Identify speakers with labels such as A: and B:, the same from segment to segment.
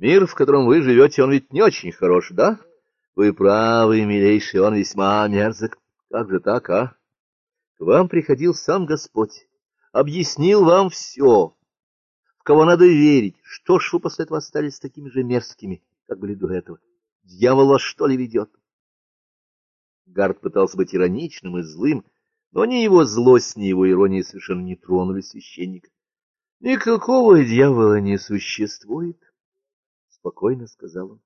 A: Мир, в котором вы живете, он ведь не очень хорош, да? Вы правы, милейший, он весьма мерзок. Как же так, а? К вам приходил сам Господь, объяснил вам все, в кого надо верить. Что ж вы после этого остались такими же мерзкими, как были до этого? Дьявол вас что ли ведет? Гард пытался быть ироничным и злым, но ни его злость, ни его ирония совершенно не тронули священника. — Никакого дьявола не существует, — спокойно сказал он.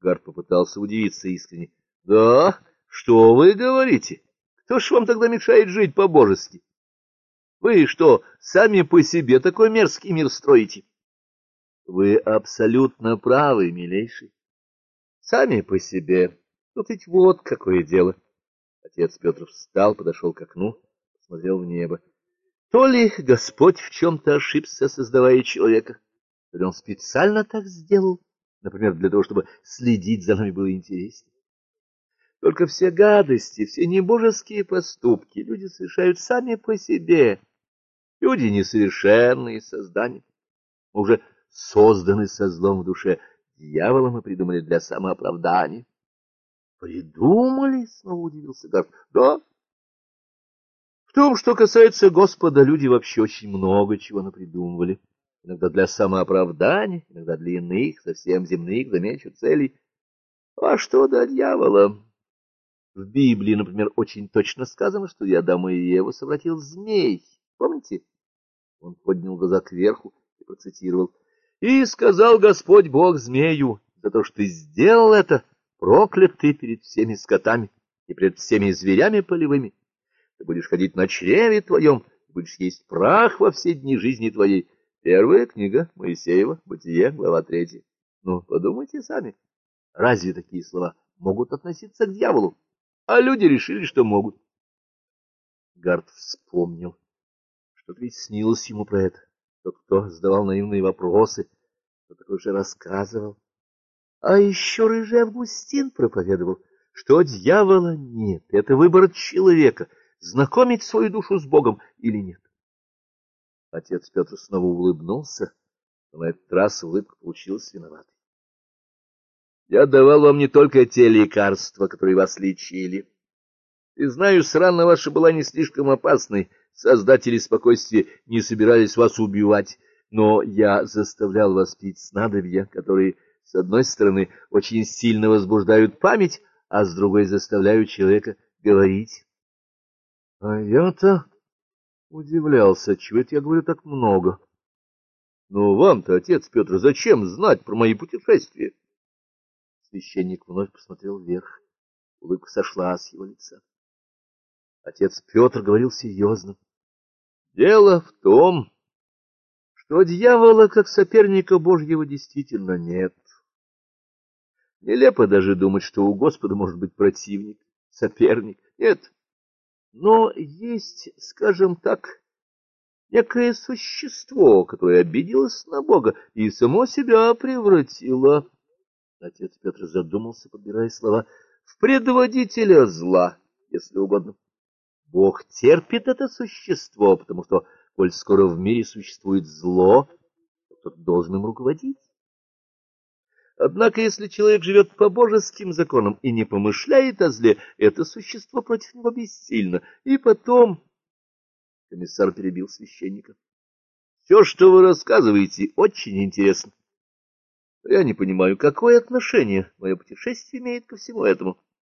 A: Гард попытался удивиться искренне. — Да? Что вы говорите? Кто ж вам тогда мешает жить по-божески? Вы что, сами по себе такой мерзкий мир строите? — Вы абсолютно правы, милейший. Сами по себе. Тут ведь вот какое дело. Отец Петр встал, подошел к окну, посмотрел в небо. То ли Господь в чем-то ошибся, создавая человека, то ли он специально так сделал, например, для того, чтобы следить за нами было интереснее. Только все гадости, все небожеские поступки люди совершают сами по себе. Люди несовершенные создания, уже созданы со злом в душе. Дьявола мы придумали для самооправдания. Придумали? Снова удивился Гарт. Да. В том, что касается Господа, люди вообще очень много чего напридумывали. Иногда для самооправдания, иногда для иных, совсем земных, замечу, целей. А что до дьявола? В Библии, например, очень точно сказано, что я Адама и Еву совратил змей. Помните? Он поднял глаза кверху и процитировал. «И сказал Господь Бог змею, за то, что ты сделал это, проклят ты перед всеми скотами и перед всеми зверями полевыми. Ты будешь ходить на чреве твоем, будешь есть прах во все дни жизни твоей. Первая книга Моисеева, Бытие, глава третья. Ну, подумайте сами, разве такие слова могут относиться к дьяволу? А люди решили, что могут. Гард вспомнил, что ведь снилось ему про это. Тот, кто задавал наивные вопросы, кто такой же рассказывал. А еще рыжий Августин проповедовал, что дьявола нет, это выбор человека, знакомить свою душу с Богом или нет. Отец Петр снова улыбнулся, но на этот раз улыбка получилась виноватой. Я давал вам не только те лекарства, которые вас лечили. И знаю, срана ваша была не слишком опасной, создатели спокойствия не собирались вас убивать, но я заставлял вас пить снадобья, которые с одной стороны, очень сильно возбуждают память, а с другой заставляют человека говорить. А я-то удивлялся, чего это я говорю так много. Ну, вам-то, отец Петр, зачем знать про мои путешествия? Священник вновь посмотрел вверх. Улыбка сошла с его лица. Отец Петр говорил серьезно. Дело в том, что дьявола как соперника Божьего действительно нет. Нелепо даже думать, что у Господа может быть противник, соперник. Нет. Но есть, скажем так, некое существо, которое обиделось на Бога и само себя превратило. Отец Петр задумался, подбирая слова, в предводителя зла, если угодно. Бог терпит это существо, потому что, коль скоро в мире существует зло, то кто-то должен им руководить. Однако, если человек живет по божеским законам и не помышляет о зле, это существо против него бессильно. И потом... Комиссар перебил священника. Все, что вы рассказываете, очень интересно. Я не понимаю, какое отношение мое путешествие имеет ко всему этому.